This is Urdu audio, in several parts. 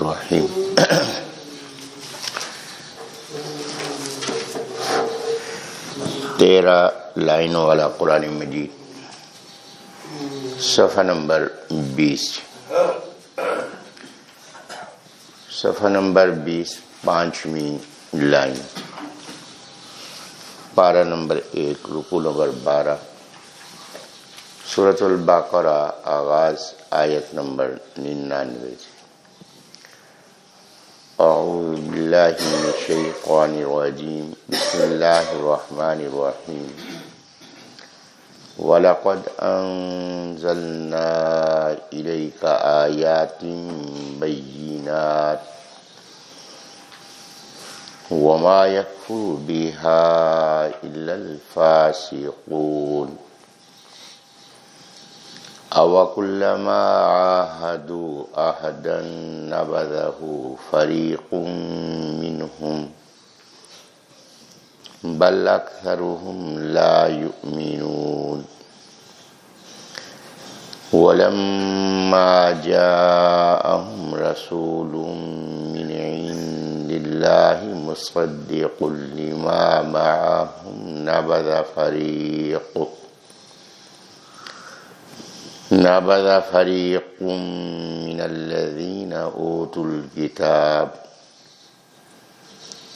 الرحیم۔ تیرہ لائنوں والا قرآن مجید۔ صفحہ نمبر بیس۔ صفحہ نمبر بیس، پانچویں لائن۔ پارہ نمبر ایک رکو نمبر بارہ۔ صورت الباقرہ، آغاز، آیت نمبر ننانوے۔ أعوذ بالله من الشيطان الرجيم. بسم الله الرحمن الرحيم. ولقد أنزلنا إليك آيات بينات. وما يكفر بها إلا الفاسقون. أو كلما عاهدوا عهدا نبذه فريق منهم بل اكثرهم لا يؤمنون ولما جاءهم رسول من عند الله مصدق لما معهم نبذ فريق نبذ فريق من الذين أوتوا الكتاب.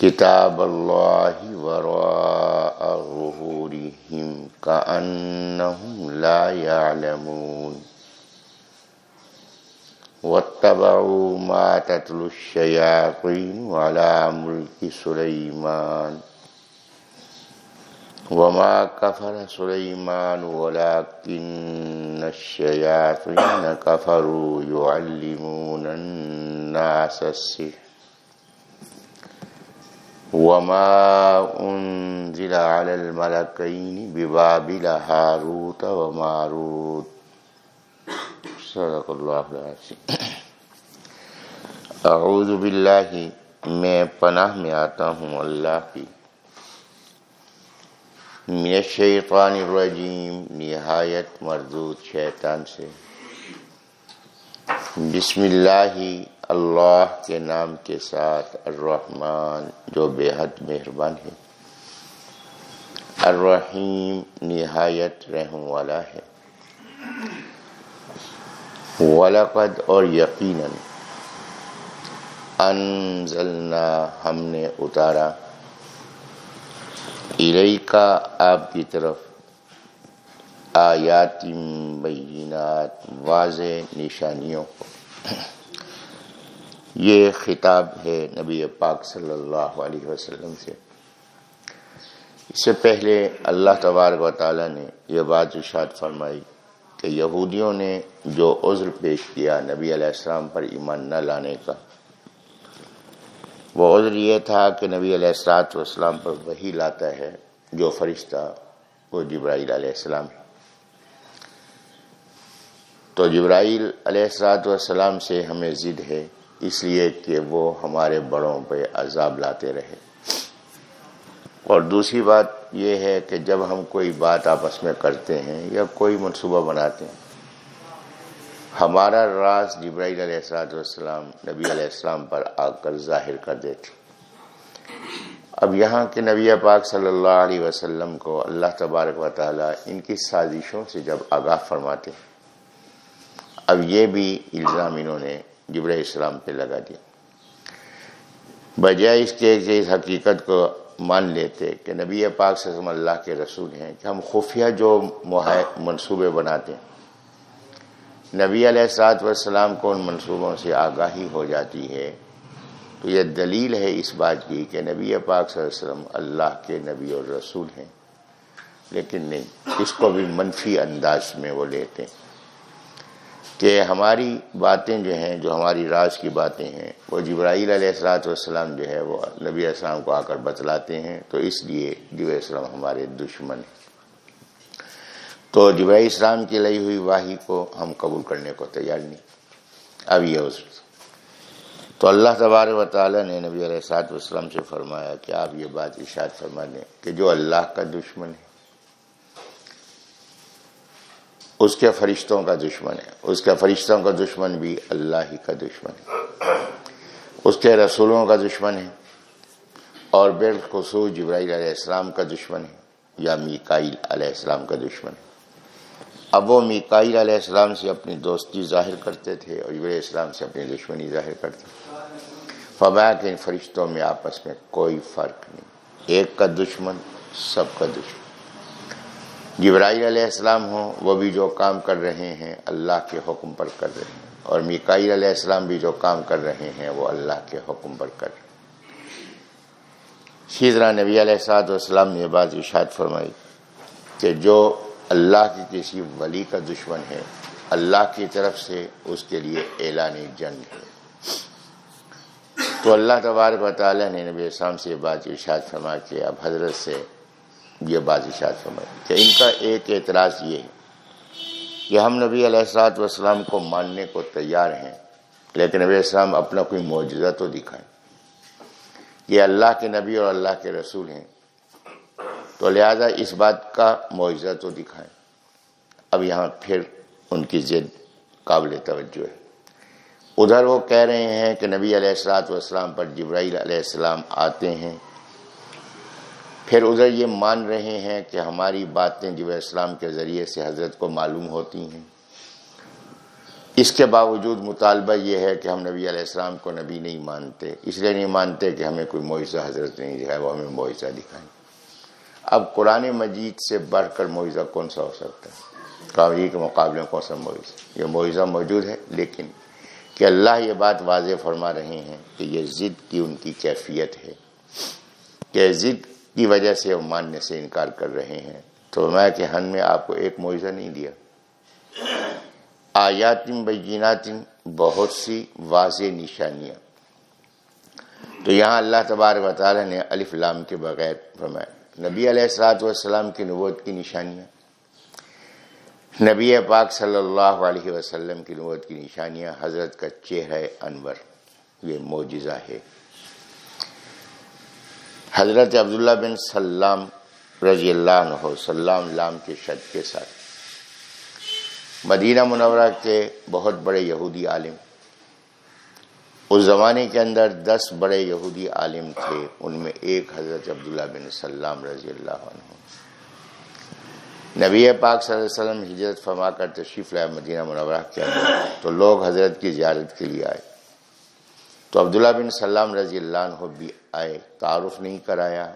كتاب الله وراء ظهورهم كأنهم لا يعلمون. واتبعوا ما تتلو الشياطين على ملك سليمان. وما كفر سليمان ولكن الشياطين كفروا يعلمون الناس السحر وما أنزل على الملكين ببابل هاروت وماروت صدق الله العظيم. أعوذ بالله پناہ میں آتا ہوں اللہ کی من الشیطان الرجیم، نہایت مردود شیطان سے۔ بسم اللہ اللہ کے نام کے ساتھ الرحمن، جو بے حد مہربان ہے۔ الرحیم، نہایت رحم والا ہے۔ ولقد، اور یقیناً انزلنا، ہم نے اتارا۔ کا آپ کی طرف۔ آیات بینات، واضح نشانیوں کو۔ یہ خطاب ہے نبی پاک صلی اللہ علیہ وسلم سے۔ اس سے پہلے اللہ تبارک و تعالی نے یہ بات اشاد فرمائی کہ یہودیوں نے جو عذر پیش کیا نبی علیہ السلام پر ایمان نہ لانے کا وہ عذر یہ تھا کہ نبی علیہ السلاط والسلام پر وہی لاتا ہے جو فرشتہ وہ جبرائیل علیہ السلام ہے۔ تو جبرائیل علیہ السلاط والسلام سے ہمیں ضد ہے، اس لیے کہ وہ ہمارے بڑوں پہ عذاب لاتے رہے۔ اور دوسری بات یہ ہے کہ جب ہم کوئی بات آپس میں کرتے ہیں یا کوئی منصوبہ بناتے ہیں ہمارا راز جبرائیل علیہ السلاۃ والسلام، نبی علیہ السلام پر آ کر ظاہر کر دیتے۔ اب یہاں کے نبی پاک صلی اللہ علیہ وسلم کو اللہ تبارک و تعالی ان کی سازشوں سے جب آگاہ فرماتے اب یہ بھی الزام انہوں نے جبر السلام پہ لگا دیا۔ بجائے اس کے اس حقیقت کو مان لیتے کہ نبی پاک صلی اللہ کے رسول ہیں، کہ ہم خفیہ جو منصوبے بناتے ہیں نبی علیہ السلاط والسلام کو ان منصوبوں سے آگاہی ہو جاتی ہے۔ تو یہ دلیل ہے اس بات کی کہ نبی پاک صلی اللہ علیہ وسلم اللہ کے نبی اور رسول ہیں۔ لیکن نہیں، اس کو بھی منفی انداز میں وہ لیتے ہیں۔ کہ ہماری باتیں جو ہیں، جو ہماری راز کی باتیں ہیں، وہ جبرائیل علیہ السلاۃ والسلام جو ہے، وہ نبی علیہ السلام کو آ کر بتلاتے ہیں۔ تو اس لیے جب السلام ہمارے دشمن ہیں۔ تو جبرائی اسلام کی لئی ہوئی واہی کو ہم قبول کرنے کو تیار نہیں۔ اب یہ اس تو اللہ تبار و تعالیٰ نے نبی علیہ سات وسلم سے فرمایا کہ آپ یہ بات اشاد فرما دیں کہ جو اللہ کا دشمن ہے، اس کے فرشتوں کا دشمن ہے۔ اس کے فرشتوں کا دشمن بھی اللہ ہی کا دشمن ہے۔ اس کے رسولوں کا دشمن ہے۔ اور بالخصوص جبرائیل علیہ السلام کا دشمن ہے یا میکائل علیہ السلام کا دشمن ہے۔ اب وہ میکائل علیہ السلام سے اپنی دوستی ظاہر کرتے تھے اور جبرائیل اسلام سے اپنی دشمنی ظاہر کرتے فرمایا کہ ان فرشتوں میں آپس میں کوئی فرق نہیں۔ ایک کا دشمن، سب کا دشمن۔ جبرائیل علیہ السلام ہوں، وہ بھی جو کام کر رہے ہیں، اللہ کے حکم پر کر رہے ہیں۔ اور میکائل علیہ السلام بھی جو کام کر رہے ہیں، وہ اللہ کے حکم پر کر رہے ہیں۔ نبی علیہ السلاط والسلام نے یہ بات ارشاد فرمائی کہ جو اللہ کی کسی ولی کا دشمن ہے۔ اللہ کی طرف سے اس کے لیے اعلان جنگ ہے۔ تو اللہ تبارک و تعالیٰ نے نبی السلام سے یہ بات ارشاد فرما کہ اب حضرت سے یہ بات ارشاد فرمائی کہ ان کا ایک اعتراض یہ ہے کہ ہم نبی علیہ السلاط والسلام کو ماننے کو تیار ہیں، لیکن نبی السلام اپنا کوئی معجزہ تو دکھائیں۔ یہ اللہ کے نبی اور اللہ کے رسول ہیں۔ تو لہذا اس بات کا معجزہ تو دکھائیں۔ اب یہاں پھر ان کی ضد قابل توجہ ہے۔ ادھر وہ کہہ رہے ہیں کہ نبی علیہ السلاۃ والسلام پر جبرائیل علیہ السلام آتے ہیں۔ پھر ادھر یہ مان رہے ہیں کہ ہماری باتیں جب السلام کے ذریعے سے حضرت کو معلوم ہوتی ہیں۔ اس کے باوجود مطالبہ یہ ہے کہ ہم نبی علیہ السلام کو نبی نہیں مانتے۔ اس لیے نہیں مانتے کہ ہمیں کوئی معاوضہ حضرت نہیں دکھائے وہ ہمیں معاوضہ دکھائیں۔ اب قرآن مجید سے بڑھ کر معاوضہ کون سا ہو سکتا ہے؟ کاوی کے مقابلے میں کون سا معاوضہ یہ معاوضہ موجود ہے، لیکن کہ اللہ یہ بات واضح فرما رہے ہیں کہ یہ ضد کی ان کی کیفیت ہے۔ کہ ضد کی وجہ سے وہ ماننے سے انکار کر رہے ہیں۔ تو میں کہ ہن میں آپ کو ایک معاوضہ نہیں دیا۔ آیات بینات بہت سی واضح نشانیاں۔ تو یہاں اللہ تبارک و تعالی نے الف لام کے بغیر فرمایا۔ نبی علیہ السلاۃ والسلام کی نبوت کی نشانیاں نبی پاک صلی اللہ علیہ وسلم کی نبوت کی نشانیاں حضرت کا چہرہ انور، یہ معجزہ ہے۔ حضرت عبداللہ بن سلام رضی اللہ عنہ، سلام لام کے شد کے ساتھ۔ مدینہ منورہ کے بہت بڑے یہودی عالم اس زمانے کے اندر دس بڑے یہودی عالم تھے، ان میں ایک حضرت عبداللہ بن سلام رضی اللہ عنہ۔ نبی پاک صلی اللہ علیہ وسلم ہجرت فرما کر تشریف لائے مدینہ منورہ کے اندر، تو لوگ حضرت کی زیارت کے لیے آئے۔ تو عبداللہ بن سلام رضی اللہ عنہ بھی آئے، تعارف نہیں کرایا۔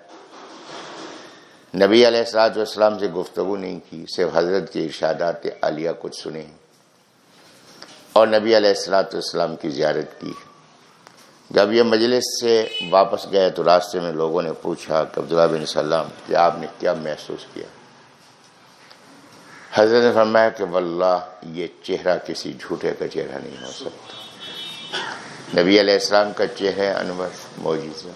نبی علیہ السلاط والسلام سے گفتگو نہیں کی، صرف حضرت کے ارشادات عالیہ کچھ سنے اور نبی علیہ السلاۃ والسلام کی زیارت کی۔ جب یہ مجلس سے واپس گئے تو راستے میں لوگوں نے پوچھا کہ عبداللہ بن سلام، کہ آپ نے کیا محسوس کیا؟ حضرت نے فرمایا کہ واللہ، یہ چہرہ کسی جھوٹے کا چہرہ نہیں ہو سکتا۔ نبی علیہ السلام کا چہرہ انور موجود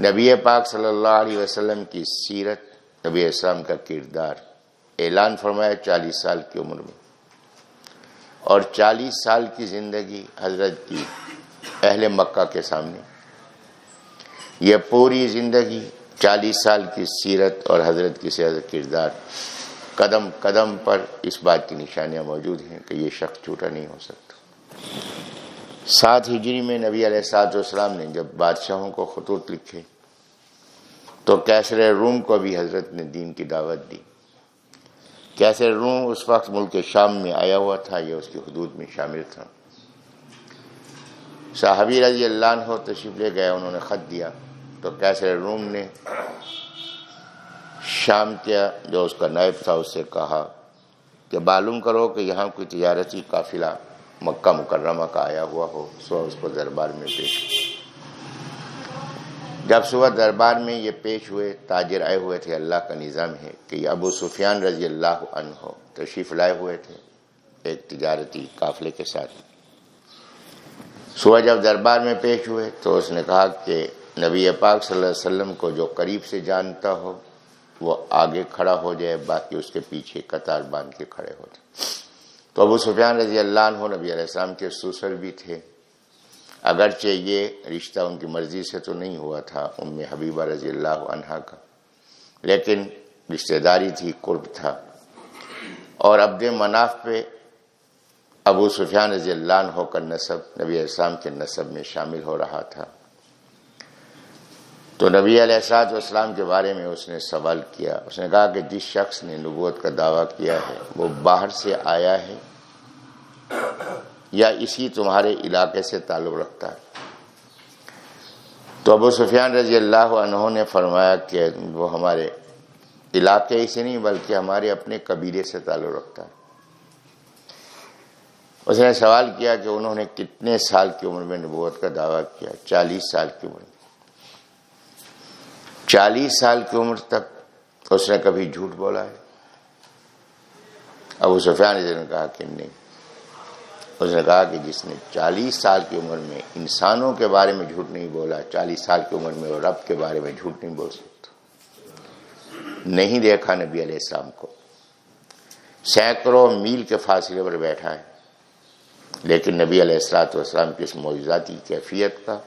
نبی پاک صلی اللہ علیہ وسلم کی سیرت نبی اسلام کا کردار۔ اعلان فرمایا چالیس سال کی عمر میں۔ اور چالیس سال کی زندگی حضرت کی اہل مکہ کے سامنے۔ یہ پوری زندگی چالیس سال کی سیرت اور حضرت کی سیرت کردار قدم قدم پر اس بات کی نشانیاں موجود ہیں کہ یہ شخص چھوٹا نہیں ہو سکتا۔ سات ہجری میں نبی علیہ سات والسلام نے جب بادشاہوں کو خطوط لکھے تو کیسر روم کو بھی حضرت نے دین کی دعوت دی۔ کیسر روم اس وقت ملک شام میں آیا ہوا تھا، یہ اس کی حدود میں شامل تھا۔ صحابی رضی اللہ عنہ تشریف لے گئے، انہوں نے خط دیا۔ تو کیسر روم نے شام کیا، جو اس کا نائب تھا، اس سے کہا کہ معلوم کرو کہ یہاں کوئی تجارتی قافلہ مکہ مکرمہ کا آیا ہوا ہو سو اس کو دربار میں پیش۔ جب صبح دربار میں یہ پیش ہوئے، تاجر آئے ہوئے تھے۔ اللہ کا نظام ہے کہ یہ ابو سفیان رضی اللہ عنہ ہو تشریف لائے ہوئے تھے ایک تجارتی قافلے کے ساتھ۔ صبح جب دربار میں پیش ہوئے تو اس نے کہا کہ نبی پاک صلی اللہ علیہ وسلم کو جو قریب سے جانتا ہو وہ آگے کھڑا ہو جائے، باقی اس کے پیچھے قطار باندھ کے کھڑے ہو جائے۔ تو ابو سفیان رضی اللہ عنہ نبی علیہ السلام کے سوسر بھی تھے۔ اگرچہ یہ رشتہ ان کی مرضی سے تو نہیں ہوا تھا ان میں حبیبہ رضی اللہ عنہ کا، لیکن رشتہ داری تھی، قرب تھا۔ اور عبد مناف پہ ابو سفیان رضی اللہ عنہ کا نصب نبی اسلام کے نصب میں شامل ہو رہا تھا۔ تو نبی علیہ السلاط والسلام کے بارے میں اس نے سوال کیا۔ اس نے کہا کہ جس شخص نے نبوت کا دعویٰ کیا ہے، وہ باہر سے آیا ہے یا اسی تمہارے علاقے سے تعلق رکھتا ہے؟ تو ابو سفیان رضی اللہ عنہ نے فرمایا کہ وہ ہمارے علاقے ہی سے نہیں، بلکہ ہمارے اپنے قبیلے سے تعلق رکھتا ہے۔ اس نے سوال کیا کہ انہوں نے کتنے سال کی عمر میں نبوت کا دعویٰ کیا؟ چالیس سال کی عمر. میں چالیس سال کی عمر تک اس نے کبھی جھوٹ بولا ہے؟ ابو سفیان نے کہا کہ نہیں. اس نے کہا کہ جس نے چالیس سال کی عمر میں انسانوں کے بارے میں جھوٹ نہیں بولا، چالیس سال کی عمر میں رب کے بارے میں جھوٹ نہیں بول سکتا. نہیں دیکھا نبی علیہ السلام کو. سینکڑوں میل کے فاصلے پر بیٹھا ہے. لیکن نبی علیہ السلاۃ والسلام کی اس موجوداتی کیفیت کا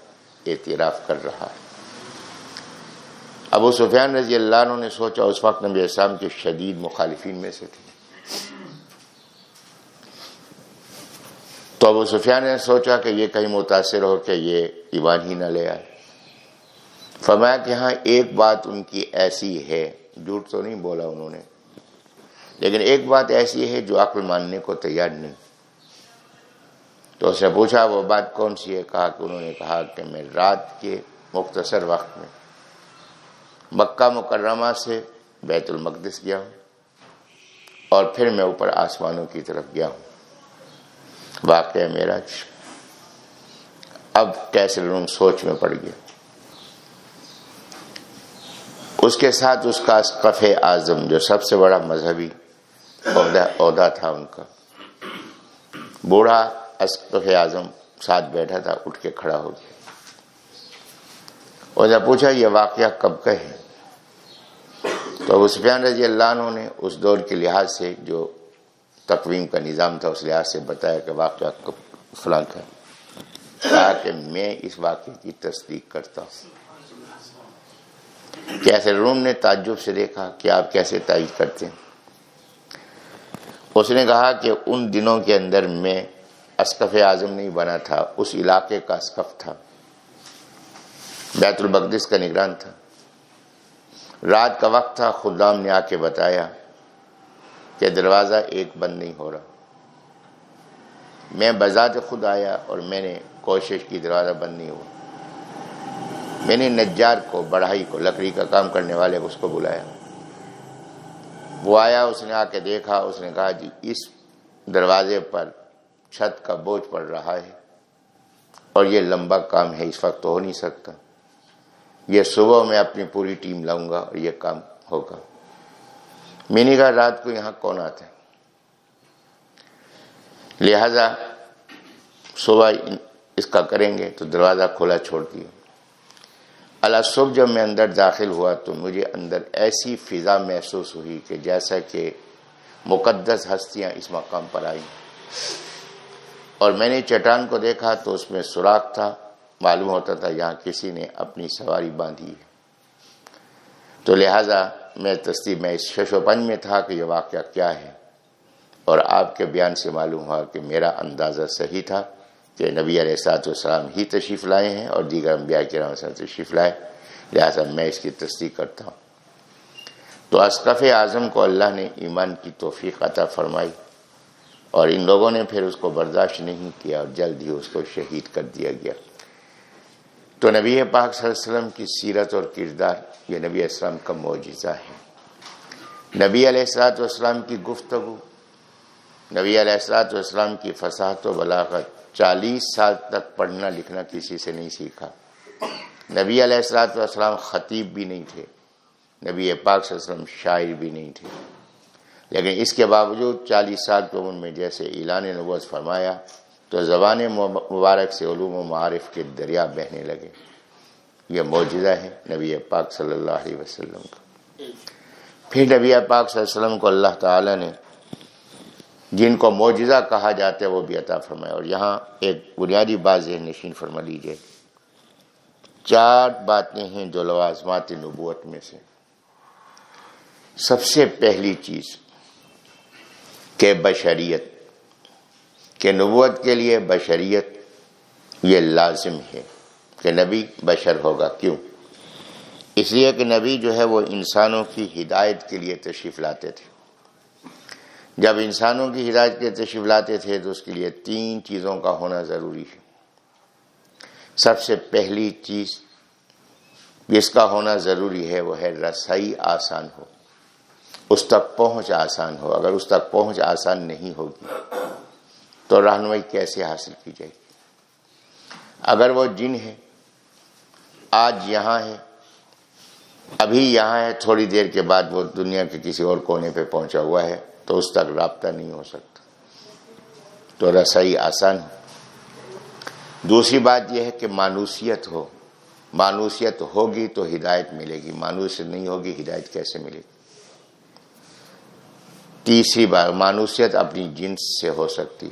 اعتراف کر رہا ہے۔ ابو سفیان رضی اللہ عنہ نے سوچا اس وقت نبی السلام کے شدید مخالفین میں سے تھے۔ تو ابو سفیان نے سوچا کہ یہ کہیں متاثر ہو کہ یہ ایمان ہی نہ لے آئے۔ فرمایا کہ ہاں ایک بات ان کی ایسی ہے، جھوٹ تو نہیں بولا انہوں نے، لیکن ایک بات ایسی ہے جو عقل ماننے کو تیار نہیں۔ تو اس نے پوچھا وہ بات کون سی ہے؟ کہا کہ انہوں نے کہا کہ میں رات کے مختصر وقت میں مکہ مکرمہ سے بیت المقدس گیا ہوں اور پھر میں اوپر آسمانوں کی طرف گیا ہوں۔ واقعہ میرا اب کیسے روم سوچ میں پڑ گیا۔ اس کے ساتھ اس کا اسقف اعظم جو سب سے بڑا مذہبی عہدہ تھا ان کا۔ بوڑھا اسقف اعظم ساتھ بیٹھا تھا، اٹھ کے کھڑا ہو گیا۔ اور جب پوچھا، یہ واقعہ کب کا ہے؟ تو سفیان رضی اللہ عنہ نے اس دور کے لحاظ سے جو تقویم کا نظام تھا، اس لحاظ سے بتایا کہ واقعہ فلاں کا کہا کہ میں اس واقعے کی تصدیق کرتا ہوں۔ کیسے روم نے تعجب سے دیکھا کہ آپ کیسے تائید کرتے ہیں۔ اس نے کہا کہ ان دنوں کے اندر میں اسکف اعظم نہیں بنا تھا، اس علاقے کا اسکف تھا۔ بیت البقدس کا نگران تھا۔ رات کا وقت تھا، خدام نے آ کے بتایا کہ دروازہ ایک بند نہیں ہو رہا۔ میں بذات خود آیا اور میں نے کوشش کی، دروازہ بند نہیں ہوا۔ میں نے نجار کو، بڑھائی کو، لکڑی کا کام کرنے والے اس کو بلایا۔ وہ آیا، اس نے آ کے دیکھا، اس نے کہا جی اس دروازے پر چھت کا بوجھ پڑ رہا ہے اور یہ لمبا کام ہے، اس وقت تو ہو نہیں سکتا۔ یہ صبح میں اپنی پوری ٹیم لاؤں گا اور یہ کام ہوگا۔ میں نے کہا رات کو یہاں کون آتا ہے؟ لہذا صبح اس کا کریں گے تو دروازہ کھولا چھوڑ دیا اللہ صبح جب میں اندر داخل ہوا تو مجھے اندر ایسی فضا محسوس ہوئی کہ جیسا کہ مقدس ہستیاں اس مقام پر آئیں۔ اور میں نے چٹان کو دیکھا تو اس میں سوراخ تھا، معلوم ہوتا تھا یہاں کسی نے اپنی سواری باندھی ہے۔ تو لہذا میں تصدیق میں اس شش و پنج میں تھا کہ یہ واقعہ کیا ہے۔ اور آپ کے بیان سے معلوم ہوا کہ میرا اندازہ صحیح تھا کہ نبی علیہ السلاط والسلام ہی تشریف لائے ہیں اور دیگر انبیاء کے رام سے تشریف لائے۔ لہٰذا میں اس کی تصدیق کرتا ہوں۔ تو اسقف اعظم کو اللہ نے ایمان کی توفیق عطا فرمائی۔ اور ان لوگوں نے پھر اس کو برداشت نہیں کیا اور جلد ہی اس کو شہید کر دیا گیا۔ تو نبی پاک صلی اللہ علیہ وسلم کی سیرت اور کردار یہ نبی اسلام کا معجزہ ہے۔ نبی علیہ السلاۃ والسلام کی گفتگو، نبی علیہ السلاۃ والسلام کی فصاحت و بلاغت، چالیس سال تک پڑھنا لکھنا کسی سے نہیں سیکھا۔ نبی علیہ السلاۃ والسلام خطیب بھی نہیں تھے، نبی پاک صلی اللہ علیہ وسلم شاعر بھی نہیں تھے۔ لیکن اس کے باوجود چالیس سال کی عمر میں جیسے اعلان نبوت فرمایا تو زبان مبارک سے علوم و معارف کے دریا بہنے لگے۔ یہ معجزہ ہے نبی پاک صلی اللہ علیہ وسلم کا۔ پھر نبی پاک صلی اللہ علیہ وسلم کو اللہ تعالی نے جن کو معجزہ کہا جاتا ہے وہ بھی عطا فرمایا۔ اور یہاں ایک بنیادی بات ذہن نشین فرما لیجیے چار باتیں ہیں جو لوازمات نبوت میں سے۔ سب سے پہلی چیز کہ بشریت، کہ نبوت کے لیے بشریت، یہ لازم ہے کہ نبی بشر ہوگا۔ کیوں؟ اس لیے کہ نبی جو ہے وہ انسانوں کی ہدایت کے لیے تشریف لاتے تھے۔ جب انسانوں کی ہدایت کے تشریف لاتے تھے تو اس کے لیے تین چیزوں کا ہونا ضروری ہے۔ سب سے پہلی چیز جس کا ہونا ضروری ہے وہ ہے رسائی آسان ہو۔ اس تک پہنچ آسان ہو۔ اگر اس تک پہنچ آسان نہیں ہوگی، تو رہنمائی کیسے حاصل کی جائے؟ گی اگر وہ جن ہے، آج یہاں ہے، ابھی یہاں ہے، تھوڑی دیر کے بعد وہ دنیا کے کسی اور کونے پہ پہنچا ہوا ہے، تو اس تک رابطہ نہیں ہو سکتا۔ تو رسائی آسان دوسری بات یہ ہے کہ مانوسیت ہو۔ مانوسیت ہوگی تو ہدایت ملے گی۔ مانوسیت نہیں ہوگی، ہدایت کیسے ملے گی؟ تیسری بات مانوسیت اپنی جنس سے ہو سکتی۔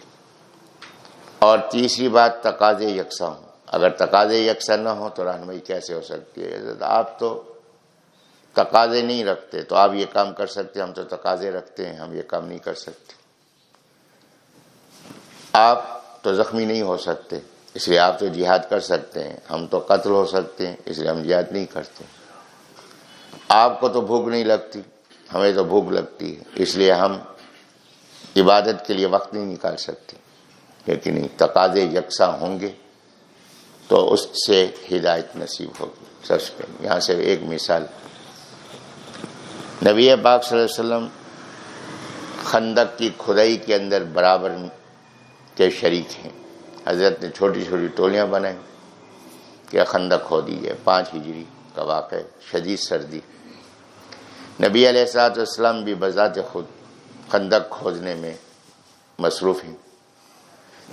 اور تیسری بات تقاضے یکساں ہوں۔ اگر تقاضے یکساں نہ ہو تو رہنمائی کیسے ہو سکتی ہے؟ آپ تو تقاضے نہیں رکھتے، تو آپ یہ کام کر سکتے ہم تو تقاضے رکھتے ہیں، ہم یہ کام نہیں کر سکتے۔ آپ تو زخمی نہیں ہو سکتے، اس لیے آپ تو جہاد کر سکتے ہیں۔ ہم تو قتل ہو سکتے ہیں، اس لیے ہم جہاد نہیں کرتے۔ آپ کو تو بھوک نہیں لگتی۔ ہمیں تو بھوک لگتی ہے، اس لیے ہم عبادت کے لیے وقت نہیں نکال سکتے۔ لیکن تقاضے یکساں ہوں گے تو اس سے ہدایت نصیب ہوگی۔ سب سے یہاں سے ایک مثال۔ نبی پاک صلی اللہ علیہ وسلم خندق کی کھدائی کے اندر برابر کے شریک ہیں۔ حضرت نے چھوٹی چھوٹی ٹولیاں بنائیں کہ خندق کھو دیجیے پانچ ہجری کا واقع شدید سردی۔ نبی علیہ السلاط والسلام بھی بذات خود خندق کھوجنے میں مصروف ہیں۔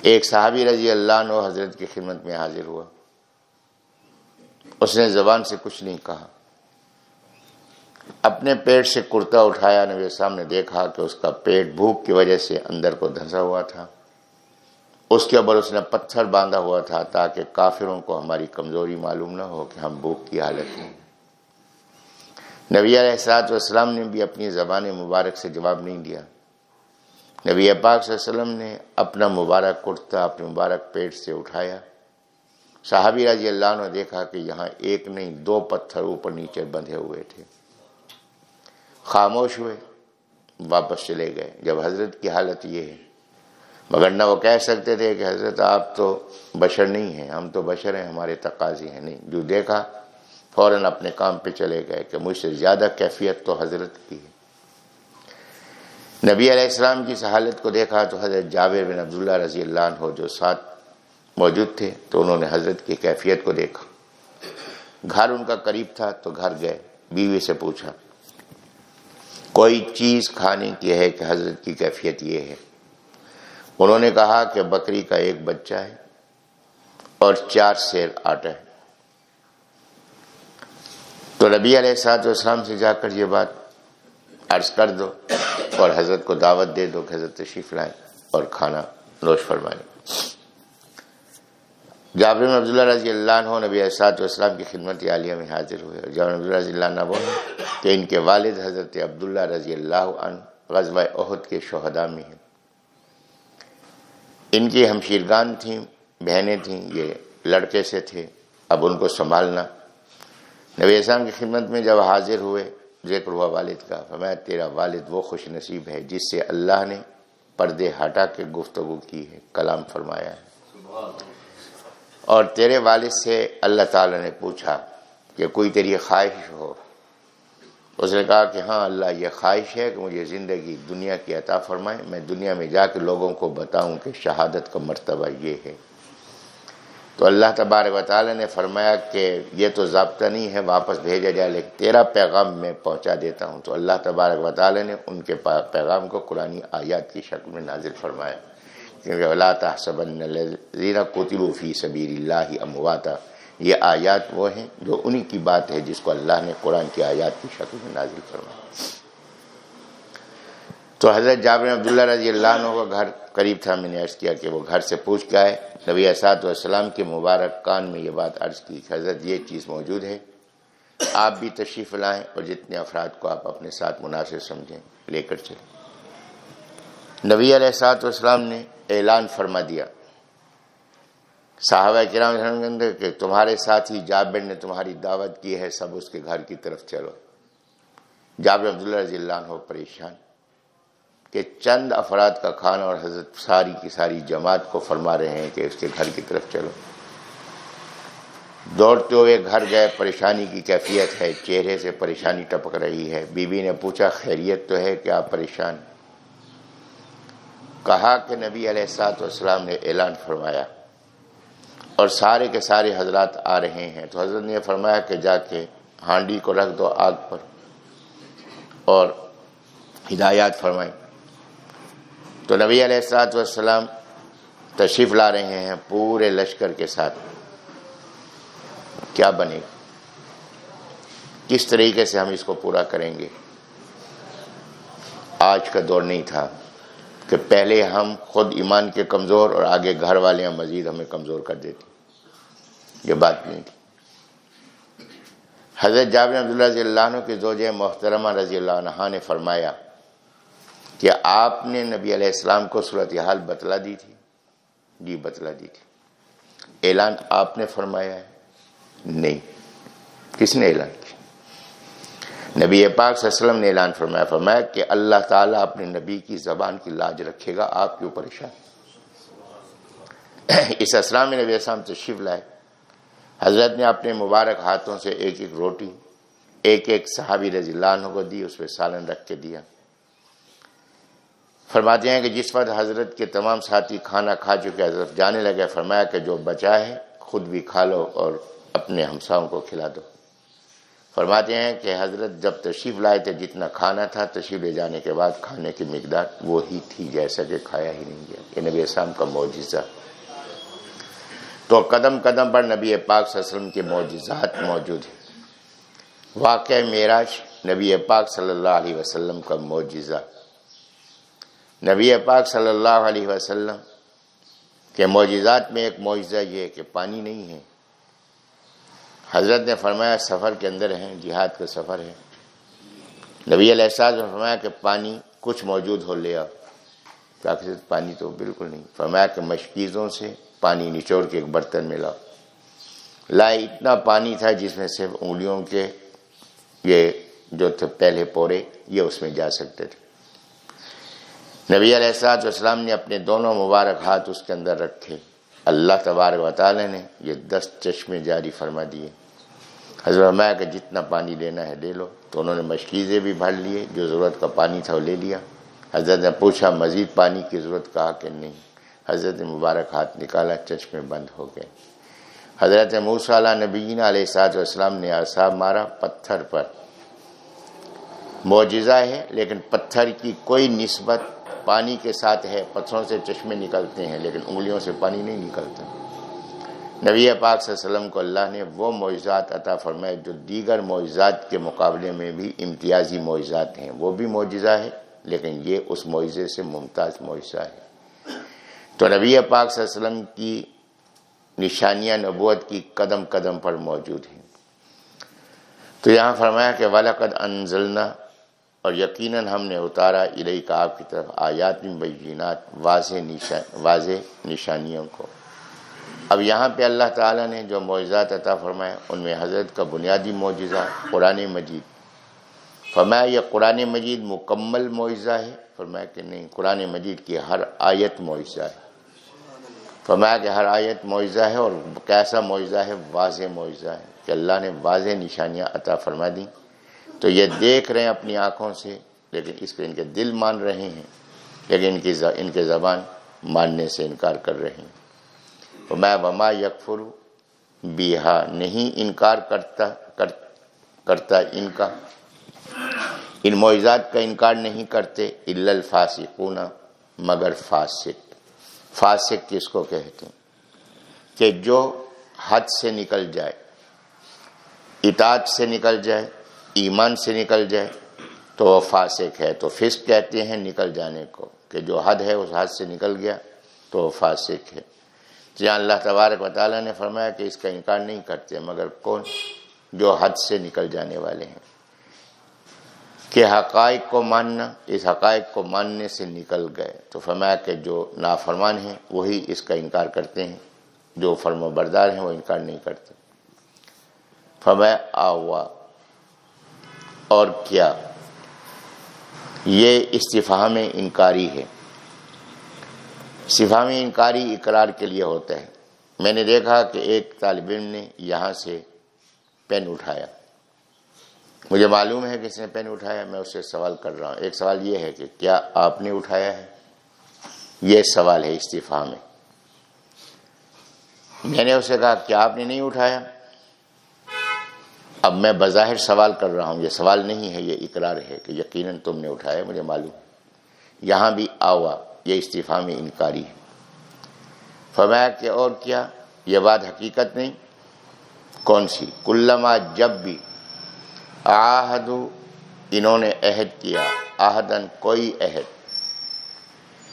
ایک صحابی رضی اللہ عنہ حضرت کی خدمت میں حاضر ہوا۔ اس نے زبان سے کچھ نہیں کہا۔ اپنے پیٹ سے کرتا اٹھایا، نبی صاحب نے دیکھا کہ اس کا پیٹ بھوک کی وجہ سے اندر کو دھنسا ہوا تھا۔ اس کے اوپر اس نے پتھر باندھا ہوا تھا تاکہ کافروں کو ہماری کمزوری معلوم نہ ہو کہ ہم بھوک کی حالت میں نبی علیہ السلاط والسلام نے بھی اپنی زبان مبارک سے جواب نہیں دیا۔ نبی پاک صلی اللہ علیہ وسلم نے اپنا مبارک کرتا اپنے مبارک پیٹ سے اٹھایا۔ صحابی رضی اللہ نے دیکھا کہ یہاں ایک نہیں، دو پتھر اوپر نیچے بندھے ہوئے تھے۔ خاموش ہوئے، واپس چلے گئے۔ جب حضرت کی حالت یہ ہے، مگر نہ وہ کہہ سکتے تھے کہ حضرت آپ تو بشر نہیں ہیں، ہم تو بشر ہیں، ہمارے تقاضی ہیں۔ نہیں، جو دیکھا فوراً اپنے کام پہ چلے گئے کہ مجھ سے زیادہ کیفیت تو حضرت کی ہے۔ نبی علیہ السلام کی حالت کو دیکھا تو حضرت جاویر بن عبداللہ رضی اللہ عنہ جو ساتھ موجود تھے تو انہوں نے حضرت کی کیفیت کو دیکھا۔ گھر ان کا قریب تھا تو گھر گئے۔ بیوی سے پوچھا، کوئی چیز کھانے کی ہے کہ حضرت کی کیفیت یہ ہے؟ انہوں نے کہا کہ بکری کا ایک بچہ ہے اور چار سیر آٹا ہے۔ تو نبی علیہ سات اسلام سے جا کر یہ بات عرض کر دو اور حضرت کو دعوت دے دو کہ حضرت تشریف لائیں اور کھانا نوش فرمائیں۔ جابر عبداللہ رضی اللہ عنہ نبی اسات والسلام کی خدمت عالیہ میں حاضر ہوئے اور جابر عبداللہ رضی اللہ عنہ بولے کہ ان کے والد حضرت عبداللہ رضی اللہ عنہ غزوہ عہد کے شہداء میں ہیں۔ ان کی ہمشیرگان تھیں، بہنیں تھیں، یہ لڑکے سے تھے، اب ان کو سنبھالنا نبی اسلام کی خدمت میں جب حاضر ہوئے ذکر ہوا والد کا فرمایا تیرا والد وہ خوش نصیب ہے جس سے اللہ نے پردے ہٹا کے گفتگو کی ہے، کلام فرمایا ہے۔ اور تیرے والد سے اللہ تعالی نے پوچھا کہ کوئی تیری خواہش ہو؟ اس نے کہا کہ ہاں اللہ یہ خواہش ہے کہ مجھے زندگی دنیا کی عطا فرمائے۔ میں دنیا میں جا کے لوگوں کو بتاؤں کہ شہادت کا مرتبہ یہ ہے۔ تو اللہ تبارک و تعالی نے فرمایا کہ یہ تو ضابطہ نہیں ہے، واپس بھیجا جائے، لیکن تیرا پیغام میں پہنچا دیتا ہوں۔ تو اللہ تبارک و تعالی نے ان کے پیغام کو قرآن آیات کی شکل میں نازل فرمایا۔ کیونکہ اللہ تحسبن کوتب فی سبیر اللہ امواتا یہ آیات وہ ہیں جو انہی کی بات ہے جس کو اللہ نے قرآن کی آیات کی شکل میں نازل فرمایا۔ تو حضرت جابر عبداللہ رضی اللہ عنہ کا گھر قریب تھا، میں نے عرض کیا کہ وہ گھر سے پوچھ کے آئے۔ نبی اسات والسلام کے مبارک کان میں یہ بات عرض کی کہ حضرت، یہ چیز موجود ہے۔ آپ بھی تشریف لائیں اور جتنے افراد کو آپ اپنے ساتھ مناسب سمجھیں، لے کر چلیں۔ نبی علیہ سات والسلام نے اعلان فرما دیا۔ صحابہ کرام کہ تمہارے ساتھ ہی جابر نے تمہاری دعوت کی ہے، سب اس کے گھر کی طرف چلو۔ جابر عبداللہ رضی اللہ عنہ پریشان۔ کہ چند افراد کا کھانا اور حضرت ساری کی ساری جماعت کو فرما رہے ہیں کہ اس کے گھر کی طرف چلو۔ دوڑتے ہوئے گھر گئے، پریشانی کی کیفیت ہے، چہرے سے پریشانی ٹپک رہی ہے۔ بی بی نے پوچھا، خیریت تو ہے کہ آپ پریشان؟ کہا کہ نبی علیہ السلاط والسلام نے اعلان فرمایا اور سارے کے سارے حضرات آ رہے ہیں۔ تو حضرت نے فرمایا کہ جا کے ہانڈی کو رکھ دو آگ پر اور ہدایات فرمائیں۔ تو نبی علیہ السلاط والسلام تشریف لا رہے ہیں پورے لشکر کے ساتھ۔ کیا بنے؟ گا کس طریقے سے ہم اس کو پورا کریں گے؟ آج کا دور نہیں تھا کہ پہلے ہم خود ایمان کے کمزور اور آگے گھر والے مزید ہمیں کمزور کر دیتے۔ یہ بات نہیں تھی۔ حضرت جابر عبداللہ رضی اللہ عنہ کی زوجہ محترمہ رضی اللہ عنہ نے فرمایا کہ آپ نے نبی علیہ السلام کو صورتحال بتلا دی تھی؟ جی بتلا دی تھی۔ اعلان آپ نے فرمایا ہے؟ نہیں۔ کس نے اعلان کیا نبی پاک صلی اللہ علیہ وسلم نے اعلان فرمایا فرمایا کہ اللہ تعالیٰ اپنے نبی کی زبان کی لاج رکھے گا، آپ کیوں پریشان اس اسلام میں نبی اسلام تشریف لائے۔ حضرت نے اپنے مبارک ہاتھوں سے ایک ایک روٹی، ایک ایک صحابی رضی اللہ عنہ کو دی، اس پہ سالن رکھ کے دیا۔ فرماتے ہیں کہ جس وقت حضرت کے تمام ساتھی کھانا کھا چکے حضرت جانے لگے، فرمایا کہ جو بچا ہے، خود بھی کھا لو اور اپنے ہمساؤں کو کھلا دو۔ فرماتے ہیں کہ حضرت جب تشریف لائے تھے، جتنا کھانا تھا، تشریف لے جانے کے بعد کھانے کی مقدار وہی تھی، جیسا کہ کھایا ہی نہیں گیا۔ یہ نبی اسلام کا معجزہ۔ تو قدم قدم پر نبی پاک صلی اللہ علیہ وسلم کے معجزات موجود ہیں۔ واقع معراج نبی پاک صلی اللہ علیہ وسلم کا معجزہ۔ نبی پاک صلی اللہ علیہ وسلم کے معجزات میں ایک معجزہ یہ ہے کہ پانی نہیں ہے۔ حضرت نے فرمایا سفر کے اندر ہیں، جہاد کا سفر ہے۔ نبی علیہ السلام نے فرمایا کہ پانی کچھ موجود ہو لیا پانی تو بالکل نہیں۔ فرمایا کہ مشکیزوں سے پانی نچوڑ کے ایک برتن میں لاؤ۔ لائے اتنا پانی تھا جس میں صرف انگلیوں کے یہ جو تھے پہلے پورے، یہ اس میں جا سکتے تھے۔ نبی علیہ السلاط والسلام نے اپنے دونوں مبارک ہاتھ اس کے اندر رکھے۔ اللہ تبارک و تعالی نے یہ دس چشمے جاری فرما دیے۔ حضرت میں کہ جتنا پانی لینا ہے لے لو۔ تو انہوں نے مشکیزیں بھی بھر لیے، جو ضرورت کا پانی تھا وہ لے لیا۔ حضرت نے پوچھا، مزید پانی کی ضرورت کہا کہ نہیں۔ حضرت مبارک ہاتھ نکالا، چشمے بند ہو گئے۔ حضرت موسیٰ علیہ نبیین علیہ ساط والسلام نے آساب مارا، پتھر پر۔ معجزہ ہے لیکن پتھر کی کوئی نسبت پانی کے ساتھ ہے، پتھروں سے چشمے نکلتے ہیں، لیکن انگلیوں سے پانی نہیں نکلتا۔ نبی پاک صلی اللہ علیہ وسلم کو اللہ نے وہ معجزات عطا فرمائے جو دیگر معجزات کے مقابلے میں بھی امتیازی معجزات ہیں۔ وہ بھی معجزہ ہے، لیکن یہ اس معجزے سے ممتاز معجزہ ہے۔ تو نبی پاک صلی اللہ علیہ وسلم کی نشانیاں، نبوت کی قدم قدم پر موجود ہیں۔ تو یہاں فرمایا کہ ولاقد انزلنا اور یقیناً ہم نے اتارا الہی کا آپ کی طرف آیات بینات، واضح نشان، واضح نشانیوں کو۔ اب یہاں پہ اللہ تعالیٰ نے جو معجزات عطا فرمایا ان میں حضرت کا بنیادی معجزہ قرآن مجید۔ فرمایا، یہ قرآن مجید مکمل معجزہ ہے۔ فرمایا کہ نہیں، قرآن مجید کی ہر آیت معجزہ ہے۔ فرمایا کہ ہر آیت معجزہ ہے اور کیسا معجزہ ہے؟ واضح معجزہ ہے۔ کہ اللہ نے واضح نشانیاں عطا فرما دیں۔ تو یہ دیکھ رہے ہیں اپنی آنکھوں سے لیکن اس پہ ان کے دل مان رہے ہیں لیکن ان کی ان کے زبان ماننے سے انکار کر رہے ہیں۔ تو میں وما یکفر بیہا نہیں انکار کرتا کر, کرتا ان کا۔ ان معجزات کا انکار نہیں کرتے الفاسقون مگر فاسق۔ فاسق کس کو کہتے ہیں؟ کہ جو حد سے نکل جائے اطاعت سے نکل جائے ایمان سے نکل جائے تو وہ فاسق ہے۔ تو فسق کہتے ہیں نکل جانے کو کہ جو حد ہے اس حد سے نکل گیا تو وہ فاسق ہے۔ جہاں اللہ تبارک و تعالیٰ نے فرمایا کہ اس کا انکار نہیں کرتے، مگر کون جو حد سے نکل جانے والے ہیں۔ کہ حقائق کو ماننا، اس حقائق کو ماننے سے نکل گئے۔ تو فرمایا کہ جو نافرمان ہیں، وہی اس کا انکار کرتے ہیں۔ جو فرم و بردار ہیں، وہ انکار نہیں کرتے۔ فرمایا آوا اور کیا۔ یہ استفام انکاری ہے۔ استفام انکاری اقرار کے لیے ہوتا ہے۔ میں نے دیکھا کہ ایک طالب علم نے یہاں سے پین اٹھایا۔ مجھے معلوم ہے کہ اس نے پین اٹھایا، میں اس سے سوال کر رہا ہوں۔ ایک سوال یہ ہے کہ کیا آپ نے اٹھایا ہے؟ یہ سوال ہے استفا میں میں نے اسے کہا، کیا آپ نے نہیں اٹھایا؟ اب میں بظاہر سوال کر رہا ہوں، یہ سوال نہیں ہے، یہ اقرار ہے کہ یقیناً تم نے اٹھایا، مجھے معلوم۔ یہاں بھی آوا یہ استفا میں انکاری ہے۔ فرمایا کہ اور کیا؟ یہ بات حقیقت نہیں۔ کون سی؟ کلما جب بھی آہد انہوں نے عہد کیا۔ آہدن کوئی عہد۔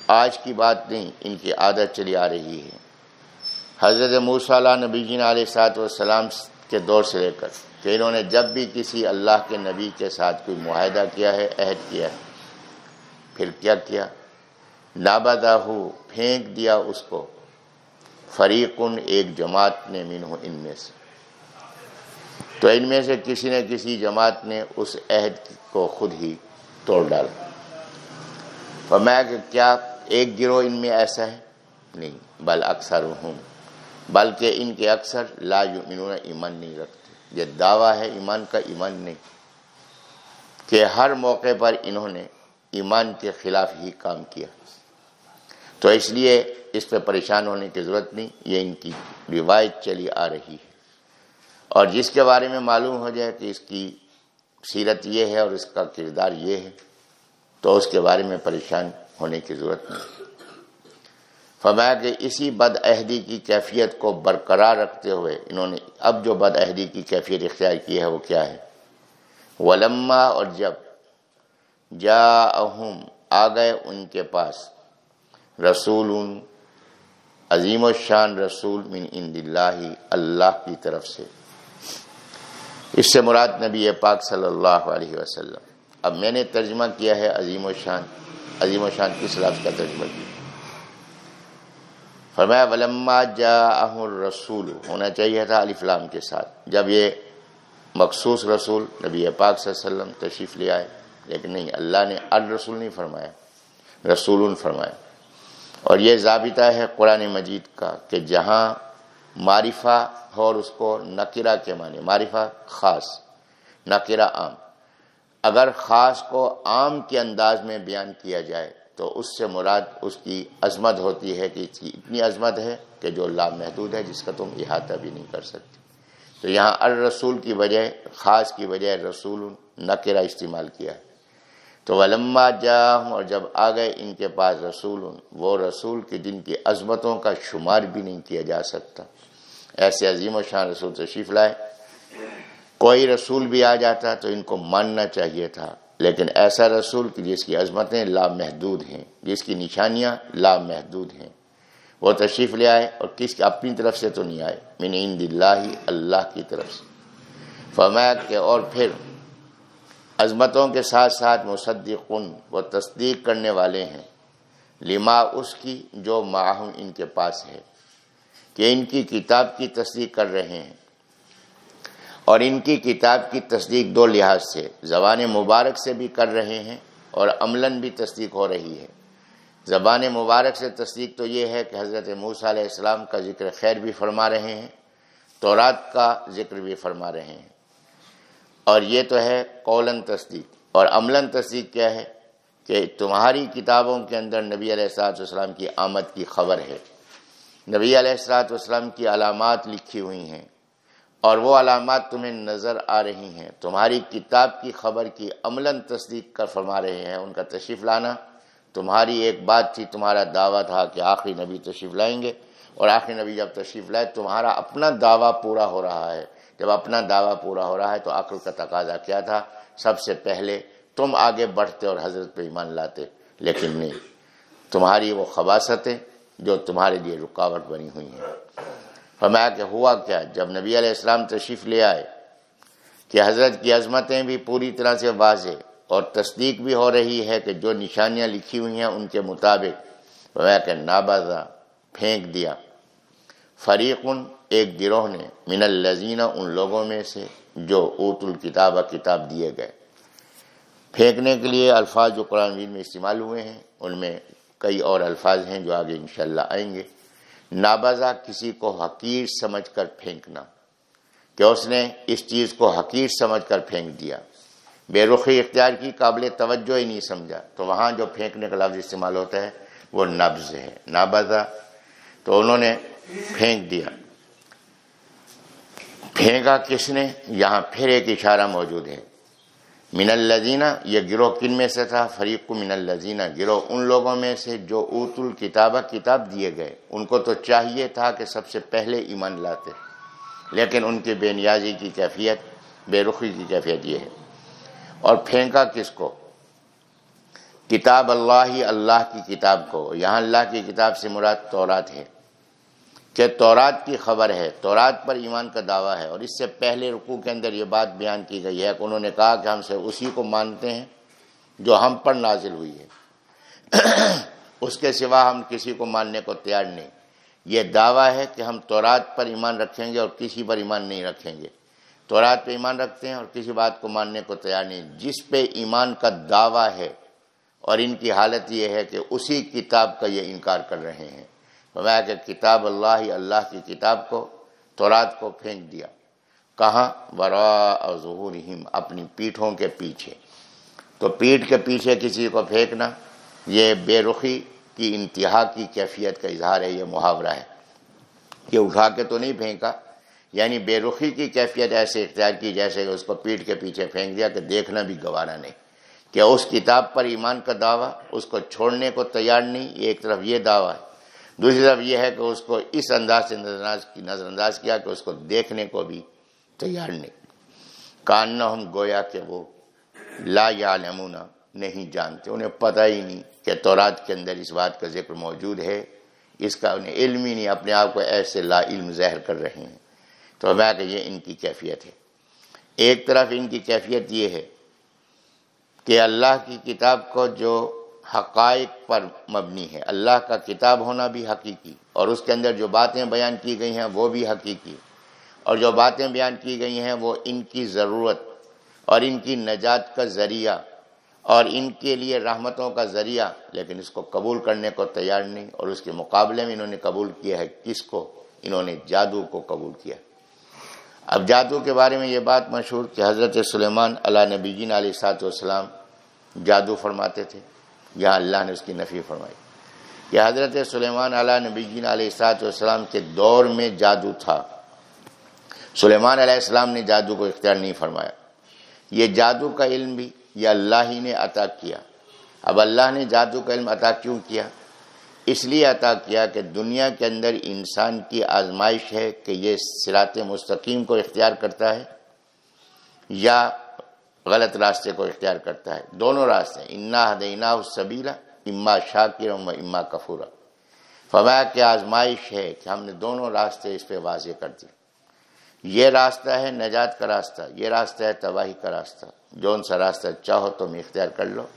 آج کی بات نہیں، ان کی عادت چلی آ رہی ہے۔ حضرت موسیٰ نبی جین علیہ سات والسلام کے دور سے لے کر کہ انہوں نے جب بھی کسی اللہ کے نبی کے ساتھ کوئی معاہدہ کیا ہے، عہد کیا ہے، پھر کیا کیا؟ نابدہ پھینک دیا اس کو۔ فریقن، ایک جماعت نے من ہو ان میں سے۔ تو ان میں سے کسی نہ کسی جماعت نے اس عہد کو خود ہی توڑ ڈالا۔ فرمایا کہ کیا ایک گروہ ان میں ایسا ہے؟ نہیں، بل اکثر ہوں بلکہ ان کے اکثر لا یؤمنون، ایمان نہیں رکھتے۔ یہ دعویٰ ہے ایمان کا، ایمان نہیں۔ کہ ہر موقع پر انہوں نے ایمان کے خلاف ہی کام کیا۔ تو اس لیے اس پہ پریشان ہونے کی ضرورت نہیں، یہ ان کی روایت چلی آ رہی ہے۔ اور جس کے بارے میں معلوم ہو جائے کہ اس کی سیرت یہ ہے اور اس کا کردار یہ ہے، تو اس کے بارے میں پریشان ہونے کی ضرورت نہیں۔ فرمایا کہ اسی بد عہدی کی کیفیت کو برقرار رکھتے ہوئے انہوں نے اب جو بد عہدی کی کیفیت اختیار کی ہے وہ کیا ہے؟ ولما اور جب جا آ گئے ان کے پاس۔ رسول عظیم و شان رسول من عند اللہ اللہ کی طرف سے۔ اس سے مراد نبی پاک صلی اللہ علیہ وسلم۔ اب میں نے ترجمہ کیا ہے عظیم و شان۔ عظیم و شان کس لفظ کا ترجمہ کیا؟ فرمایا، ولما جا الرسول ہونا چاہیے تھا علی فلام کے ساتھ۔ جب یہ مخصوص رسول نبی پاک صلی اللہ علیہ وسلم تشریف لے آئے، لیکن نہیں، اللہ نے الرسول نہیں فرمایا رسول فرمایا۔ اور یہ ضابطہ ہے قرآن مجید کا کہ جہاں معرفہ اور اس کو نکرہ کے معنی، معرفہ خاص، نکرہ عام۔ اگر خاص کو عام کے انداز میں بیان کیا جائے تو اس سے مراد اس کی عظمت ہوتی ہے کہ اس کی اتنی عظمت ہے کہ جو لامحدود ہے، جس کا تم احاطہ بھی نہیں کر سکتے۔ تو یہاں الرسول کی وجہ، خاص کی وجہ رسول نکرہ استعمال کیا ہے۔ تو ولما جا اور جب آ گئے ان کے پاس رسول، وہ رسول کے جن کی عظمتوں کا شمار بھی نہیں کیا جا سکتا۔ ایسے عظیم و شان رسول تشریف لائے۔ کوئی رسول بھی آ جاتا تو ان کو ماننا چاہیے تھا۔ لیکن ایسا رسول کہ جس کی عظمتیں لامحدود ہیں، جس کی نشانیاں لامحدود ہیں۔ وہ تشریف لے آئے اور کس کی اپنی طرف سے تو نہیں آئے، من عند اللہ اللہ کی طرف سے۔ فرمایا کہ اور پھر، عظمتوں کے ساتھ ساتھ مصدقن وہ تصدیق کرنے والے ہیں۔ لما اس کی جو معاہم ان کے پاس ہے، کہ ان کی کتاب کی تصدیق کر رہے ہیں۔ اور ان کی کتاب کی تصدیق دو لحاظ سے، زبان مبارک سے بھی کر رہے ہیں اور عملاً بھی تصدیق ہو رہی ہے۔ زبان مبارک سے تصدیق تو یہ ہے کہ حضرت موسیٰ علیہ السلام کا ذکر خیر بھی فرما رہے ہیں، تورات کا ذکر بھی فرما رہے ہیں۔ اور یہ تو ہے قولن تصدیق۔ اور عملاً تصدیق کیا ہے کہ تمہاری کتابوں کے اندر نبی علیہ السلاۃ والسلام کی آمد کی خبر ہے۔ نبی علیہ السلاۃ والسلام کی علامات لکھی ہوئی ہیں۔ اور وہ علامات تمہیں نظر آ رہی ہیں۔ تمہاری کتاب کی خبر کی عملاً تصدیق کر فرما رہے ہیں۔ ان کا تشریف لانا، تمہاری ایک بات تھی، تمہارا دعویٰ تھا کہ آخری نبی تشریف لائیں گے۔ اور آخری نبی جب تشریف لائے، تمہارا اپنا دعویٰ پورا ہو رہا ہے۔ جب اپنا دعویٰ پورا ہو رہا ہے تو عقل کا تقاضا کیا تھا۔ سب سے پہلے تم آگے بڑھتے اور حضرت پہ ایمان لاتے۔ لیکن نہیں، تمہاری وہ خباستیں جو تمہارے لیے رکاوٹ بنی ہوئی ہیں۔ فرمایا کہ ہوا کیا؟ جب نبی علیہ السلام تشریف لے آئے کہ حضرت کی عظمتیں بھی پوری طرح سے واضح اور تصدیق بھی ہو رہی ہے کہ جو نشانیاں لکھی ہوئی ہیں ان کے مطابق وہ کہ نابازا پھینک دیا۔ فریقن، ایک گروہ نے، من الزینہ ان لوگوں میں سے جو اوت الکتاب، کتاب دیے گئے۔ پھینکنے کے لیے الفاظ جو قرآن میں استعمال ہوئے ہیں، ان میں کئی اور الفاظ ہیں جو آگے انشاءاللہ آئیں گے۔ نابازا کسی کو حقیر سمجھ کر پھینکنا کہ اس نے اس چیز کو حقیر سمجھ کر پھینک دیا۔ بے رخی اختیار کی قابل توجہ ہی نہیں سمجھا۔ تو وہاں جو پھینکنے کا لفظ استعمال ہوتا ہے وہ نبز ہے۔ نابازا تو انہوں نے پھینک دیا۔ پھینکا کس نے؟ یہاں پھر ایک اشارہ موجود ہے۔ من الزینہ یہ گروہ کن میں سے تھا؟ فریق من الزینہ گروہ ان لوگوں میں سے جو اوت الکتابہ کتاب دیے گئے۔ ان کو تو چاہیے تھا کہ سب سے پہلے ایمان لاتے، لیکن ان کی بے نیازی کی کیفیت، بے رخی کی کیفیت یہ ہے۔ اور پھینکا کس کو؟ کتاب اللہ ہی، اللہ کی کتاب کو۔ یہاں اللہ کی کتاب سے مراد تورات ہے۔ کہ تورات کی خبر ہے، تورات پر ایمان کا دعویٰ ہے اور اس سے پہلے رکوع کے اندر یہ بات بیان کی گئی ہے کہ انہوں نے کہا کہ ہم سے اسی کو مانتے ہیں جو ہم پر نازل ہوئی ہے۔ اس کے سوا ہم کسی کو ماننے کو تیار نہیں۔ یہ دعویٰ ہے کہ ہم تورات پر ایمان رکھیں گے اور کسی پر ایمان نہیں رکھیں گے۔ تورات پہ ایمان رکھتے ہیں اور کسی بات کو ماننے کو تیار نہیں۔ جس پہ ایمان کا دعویٰ ہے اور ان کی حالت یہ ہے کہ اسی کتاب کا یہ انکار کر رہے ہیں۔ فرمایا کہ کتاب اللہ اللہ کی کتاب کو، تورات کو پھینک دیا۔ کہاں؟ برا ظہور اپنی پیٹھوں کے پیچھے۔ تو پیٹھ کے پیچھے کسی کو پھینکنا، یہ بے رخی کی انتہا کی کیفیت کا اظہار ہے، یہ محاورہ ہے۔ کہ اٹھا کے تو نہیں پھینکا یعنی بے رخی کی کیفیت ایسے اختیار کی جیسے کہ اس کو پیٹھ کے پیچھے پھینک دیا کہ دیکھنا بھی گوارا نہیں۔ کہ اس کتاب پر ایمان کا دعویٰ، اس کو چھوڑنے کو تیار نہیں، یہ ایک طرف یہ دعویٰ ہے۔ دوسری طرف یہ ہے کہ اس کو اس انداز سے نظر انداز کی نظر انداز کیا کہ اس کو دیکھنے کو بھی تیار نہیں۔ کاننا ہم گویا کہ وہ لا یا نہیں جانتے۔ انہیں پتہ ہی نہیں کہ تورات کے اندر اس بات کا ذکر موجود ہے۔ اس کا انہیں علم ہی نہیں، اپنے آپ کو ایسے لا علم زہر کر رہے ہیں۔ تو میں کہ یہ ان کی کیفیت ہے۔ ایک طرف ان کی کیفیت یہ ہے کہ اللہ کی کتاب کو جو حقائق پر مبنی ہے۔ اللہ کا کتاب ہونا بھی حقیقی، اور اس کے اندر جو باتیں بیان کی گئی ہیں وہ بھی حقیقی، اور جو باتیں بیان کی گئی ہیں وہ ان کی ضرورت اور ان کی نجات کا ذریعہ اور ان کے لیے رحمتوں کا ذریعہ، لیکن اس کو قبول کرنے کو تیار نہیں، اور اس کے مقابلے میں انہوں نے قبول کیا ہے۔ کس کو؟ انہوں نے جادو کو قبول کیا۔ اب جادو کے بارے میں یہ بات مشہور کہ حضرت سلیمان جی علیہ نبی جین علیہ سات والسلام جادو فرماتے تھے۔ یہاں اللہ نے اس کی نفی فرمائی۔ کہ حضرت سلیمان علیہ نبی علیہ السلاط والسلام کے دور میں جادو تھا۔ سلیمان علیہ السلام نے جادو کو اختیار نہیں فرمایا۔ یہ جادو کا علم بھی یہ اللہ ہی نے عطا کیا۔ اب اللہ نے جادو کا علم عطا کیوں کیا؟ اس لیے عطا کیا کہ دنیا کے اندر انسان کی آزمائش ہے کہ یہ سرات مستقیم کو اختیار کرتا ہے یا غلط راستے کو اختیار کرتا ہے۔ دونوں راستے انا حدینہ سبیلا اما شاکر و اما کفورا فوایا کی آزمائش ہے کہ ہم نے دونوں راستے اس پہ واضح کر دی یہ راستہ ہے نجات کا راستہ، یہ راستہ ہے تباہی کا راستہ۔ جون سا راستہ چاہو تم اختیار کر لو۔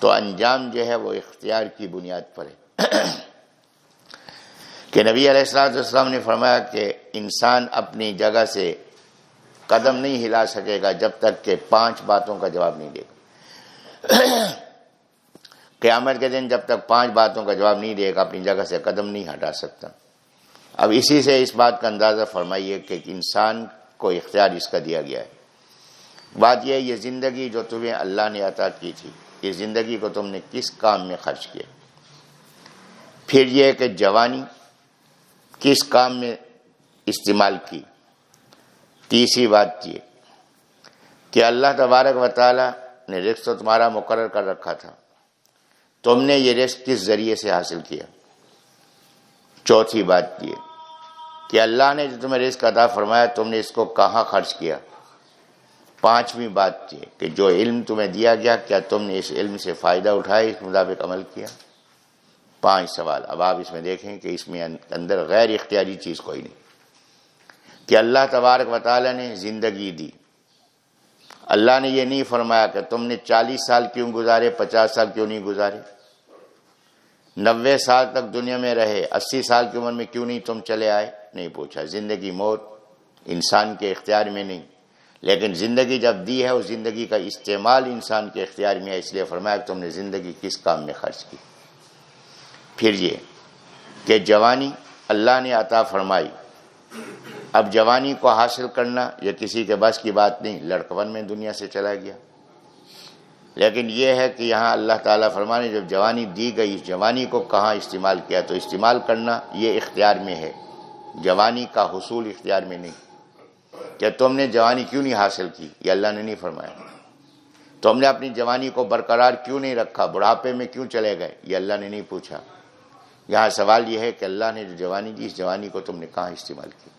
تو انجام جو ہے وہ اختیار کی بنیاد پر ہے۔ کہ نبی علیہ السلام نے فرمایا کہ انسان اپنی جگہ سے قدم نہیں ہلا سکے گا جب تک کہ پانچ باتوں کا جواب نہیں دے گا۔ قیامت کے دن جب تک پانچ باتوں کا جواب نہیں دے گا، اپنی جگہ سے قدم نہیں ہٹا سکتا۔ اب اسی سے اس بات کا اندازہ فرمائیے کہ انسان کو اختیار اس کا دیا گیا ہے۔ بات یہ یہ زندگی جو تمہیں اللہ نے عطا کی تھی، یہ زندگی کو تم نے کس کام میں خرچ کیا؟ پھر یہ کہ جوانی کس کام میں استعمال کی؟ تیسری بات یہ کہ اللہ تبارک و تعالی نے رزق تو تمہارا مقرر کر رکھا تھا۔ تم نے یہ رزق کس ذریعے سے حاصل کیا؟ چوتھی بات یہ کہ اللہ نے جو تمہیں رزق عطا فرمایا، تم نے اس کو کہاں خرچ کیا؟ پانچویں بات یہ کہ جو علم تمہیں دیا گیا، کیا تم نے اس علم سے فائدہ اٹھایا، اس مطابق عمل کیا؟ پانچ سوال۔ اب آپ اس میں دیکھیں کہ اس میں اندر غیر اختیاری چیز کوئی نہیں۔ کہ اللہ تبارک و تعالی نے زندگی دی۔ اللہ نے یہ نہیں فرمایا کہ تم نے چالیس سال کیوں گزارے، پچاس سال کیوں نہیں گزارے؟ نوے سال تک دنیا میں رہے، اسی سال کی عمر میں کیوں نہیں تم چلے آئے؟ نہیں پوچھا۔ زندگی موت انسان کے اختیار میں نہیں۔ لیکن زندگی جب دی ہے، اس زندگی کا استعمال انسان کے اختیار میں ہے۔ اس لیے فرمایا کہ تم نے زندگی کس کام میں خرچ کی؟ پھر یہ کہ جوانی اللہ نے عطا فرمائی۔ اب جوانی کو حاصل کرنا یہ کسی کے بس کی بات نہیں لڑکپن میں دنیا سے چلا گیا۔ لیکن یہ ہے کہ یہاں اللہ تعالیٰ فرمانے، جب جوانی دی گئی، اس جوانی کو کہاں استعمال کیا؟ تو استعمال کرنا یہ اختیار میں ہے۔ جوانی کا حصول اختیار میں نہیں۔ کہ تم نے جوانی کیوں نہیں حاصل کی؟ یہ اللہ نے نہیں فرمایا۔ تم نے اپنی جوانی کو برقرار کیوں نہیں رکھا؟ بڑھاپے میں کیوں چلے گئے؟ یہ اللہ نے نہیں پوچھا۔ یہاں سوال یہ ہے کہ اللہ نے جو جوانی دی، اس جوانی کو تم نے کہاں استعمال کی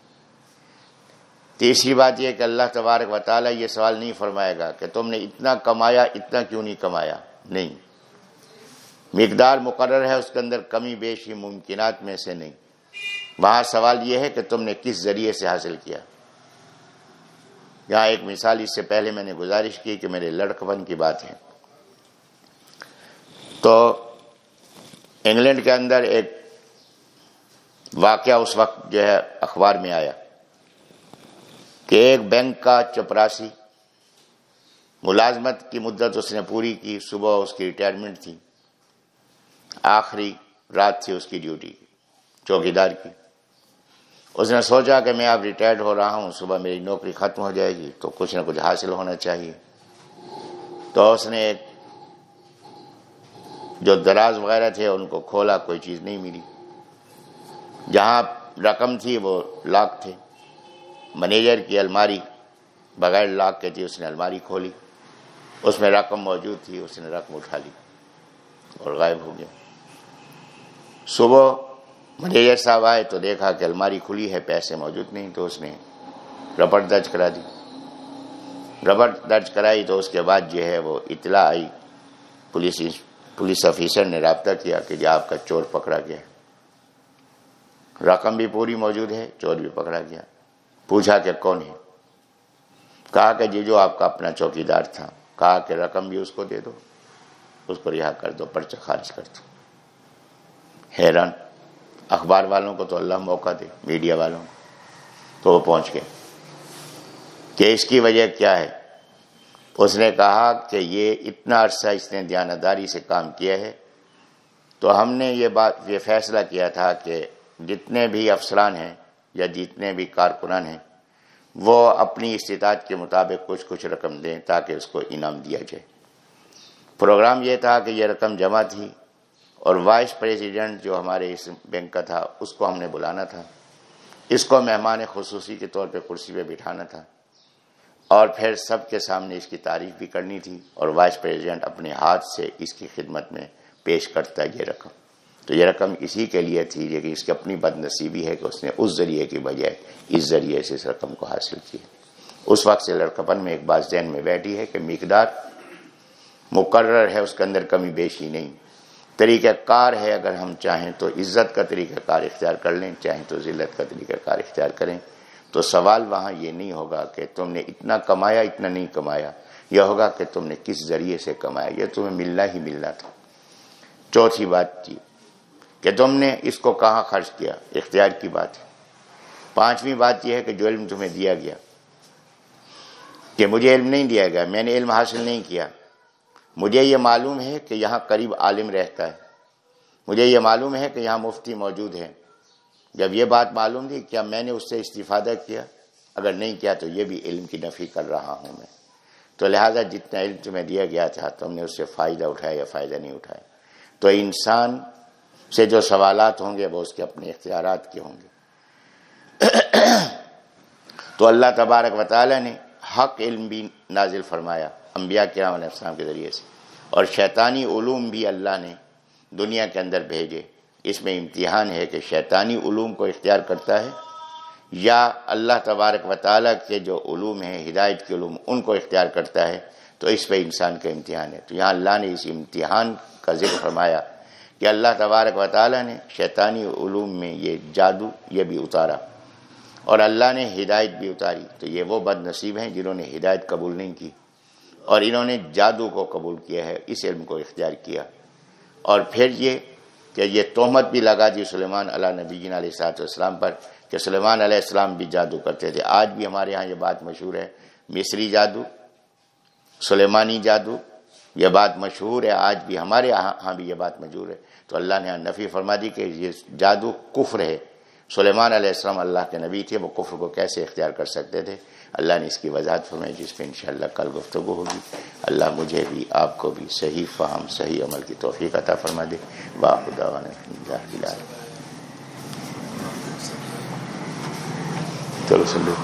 تیسری بات یہ کہ اللہ تبارک و تعالیٰ یہ سوال نہیں فرمائے گا کہ تم نے اتنا کمایا، اتنا کیوں نہیں کمایا؟ نہیں۔ مقدار مقرر ہے اس کے اندر کمی، بیشی، ممکنات میں سے نہیں۔ وہاں سوال یہ ہے کہ تم نے کس ذریعے سے حاصل کیا؟ یہاں ایک مثال اس سے پہلے میں نے گزارش کی کہ میرے لڑکپن کی بات ہے۔ تو انگلینڈ کے اندر ایک واقعہ اس وقت جو ہے اخبار میں آیا۔ کہ ایک بینک کا چپراسی ملازمت کی مدت اس نے پوری کی، صبح اس کی ریٹائرمنٹ تھی، آخری رات تھی اس کی ڈیوٹی چوکیدار کی۔ اس نے سوچا کہ میں اب ریٹائرڈ ہو رہا ہوں، صبح میری نوکری ختم ہو جائے گی، تو کچھ نہ کچھ حاصل ہونا چاہیے۔ تو اس نے ایک جو دراز وغیرہ تھے، ان کو کھولا، کوئی چیز نہیں ملی۔ جہاں رقم تھی وہ لاکھ تھے۔ منیجر کی الماری بغیر لاکھ کے تھی، اس نے الماری کھولی۔ اس میں رقم موجود تھی، اس نے رقم اٹھا لی اور غائب ہو گیا۔ صبح منیجر صاحب آئے تو دیکھا کہ الماری کھلی ہے، پیسے موجود نہیں، تو اس نے ربٹ درج کرا دی۔ ربٹ درج کرائی تو اس کے بعد جو ہے وہ اطلاع آئی۔ پولیس پولیس آفیسر نے رابطہ کیا کہ جی آپ کا چور پکڑا گیا رقم بھی پوری موجود ہے، چور بھی پکڑا گیا۔ پوچھا کہ کون ہے؟ کہا کہ جی جو آپ کا اپنا چوکی دار تھا۔ کہا کہ رقم بھی اس کو دے دو۔ اس کو رہا کر دو، پرچہ خارج کر دو۔ حیران۔ اخبار والوں کو تو اللہ موقع دے، میڈیا والوں کو۔ تو وہ پہنچ گئے۔ کہ اس کی وجہ کیا ہے؟ اس نے کہا کہ یہ اتنا عرصہ اس نے دیانتداری سے کام کیا ہے۔ تو ہم نے یہ بات، یہ فیصلہ کیا تھا کہ جتنے بھی افسران ہیں یا جتنے بھی کارکنان ہیں، وہ اپنی استطاعت کے مطابق کچھ کچھ رقم دیں تاکہ اس کو انعام دیا جائے۔ پروگرام یہ تھا کہ یہ رقم جمع تھی اور وائس پریزیڈنٹ جو ہمارے اس بینک کا تھا، اس کو ہم نے بلانا تھا۔ اس کو مہمان خصوصی کے طور پہ کرسی پہ بٹھانا تھا۔ اور پھر سب کے سامنے اس کی تعریف بھی کرنی تھی اور وائس پریزیڈنٹ اپنے ہاتھ سے اس کی خدمت میں پیش کرتا ہے یہ رقم۔ تو یہ رقم اسی کے لیے تھی کہ اس کی اپنی بد نصیبی ہے کہ اس نے اس ذریعے کی بجائے اس ذریعے سے اس رقم کو حاصل کیا اس وقت سے لڑکپن میں ایک بات ذہن میں بیٹھی ہے کہ مقدار مقرر ہے، اس کے اندر کمی بیشی نہیں۔ طریقہ کار ہے، اگر ہم چاہیں تو عزت کا طریقہ کار اختیار کر لیں، چاہیں تو ذلت کا طریقہ کار اختیار کریں۔ تو سوال وہاں یہ نہیں ہوگا کہ تم نے اتنا کمایا، اتنا نہیں کمایا۔ یہ ہوگا کہ تم نے کس ذریعے سے کمایا؟ یہ تمہیں ملنا ہی ملنا تھا۔ چوتھی بات تھی کہ تم نے اس کو کہاں خرچ کیا؟ اختیار کی بات ہے۔ پانچویں بات یہ ہے کہ جو علم تمہیں دیا گیا، کہ مجھے علم نہیں دیا گیا، میں نے علم حاصل نہیں کیا۔ مجھے یہ معلوم ہے کہ یہاں قریب عالم رہتا ہے۔ مجھے یہ معلوم ہے کہ یہاں مفتی موجود ہے جب یہ بات معلوم تھی کیا میں نے اس سے استفادہ کیا، اگر نہیں کیا تو یہ بھی علم کی نفی کر رہا ہوں میں۔ تو لہٰذا جتنا علم تمہیں دیا گیا تھا، تم نے اس سے فائدہ اٹھایا یا فائدہ نہیں اٹھایا۔ تو انسان سے جو سوالات ہوں گے وہ اس کے اپنے اختیارات کے ہوں گے۔ تو اللہ تبارک و تعالی نے حق علم بھی نازل فرمایا انبیاء کرام علیہ السلام کے ذریعے سے۔ اور شیطانی علوم بھی اللہ نے دنیا کے اندر بھیجے۔ اس میں امتحان ہے کہ شیطانی علوم کو اختیار کرتا ہے یا اللہ تبارک و تعالیٰ کے جو علوم ہیں، ہدایت کے علوم، ان کو اختیار کرتا ہے۔ تو اس پہ انسان کا امتحان ہے۔ تو یہاں اللہ نے اس امتحان کا ذکر فرمایا۔ کہ اللہ تبارک و تعالیٰ نے شیطانی علوم میں یہ جادو یہ بھی اتارا اور اللہ نے ہدایت بھی اتاری۔ تو یہ وہ بد نصیب ہیں جنہوں نے ہدایت قبول نہیں کی اور انہوں نے جادو کو قبول کیا ہے، اس علم کو اختیار کیا۔ اور پھر یہ کہ یہ تہمت بھی لگا دی سلیمان علیہ نبی جین علیہ صاحب السلام پر کہ سلیمان علیہ السلام بھی جادو کرتے تھے۔ آج بھی ہمارے ہاں یہ بات مشہور ہے، مصری جادو، سلیمانی جادو یہ بات مشہور ہے، آج بھی ہمارے ہاں بھی یہ بات مشہور ہے۔ تو اللہ نے نفی فرما دی کہ یہ جادو کفر ہے۔ سلیمان علیہ السلام اللہ کے نبی تھے، وہ کفر کو کیسے اختیار کر سکتے تھے؟ اللہ نے اس کی وضاحت فرمائی، جس پہ انشاءاللہ کل گفتگو ہوگی۔ اللہ مجھے بھی، آپ کو بھی صحیح فہم، صحیح عمل کی توفیق عطا فرما دے۔ چلو، سلو۔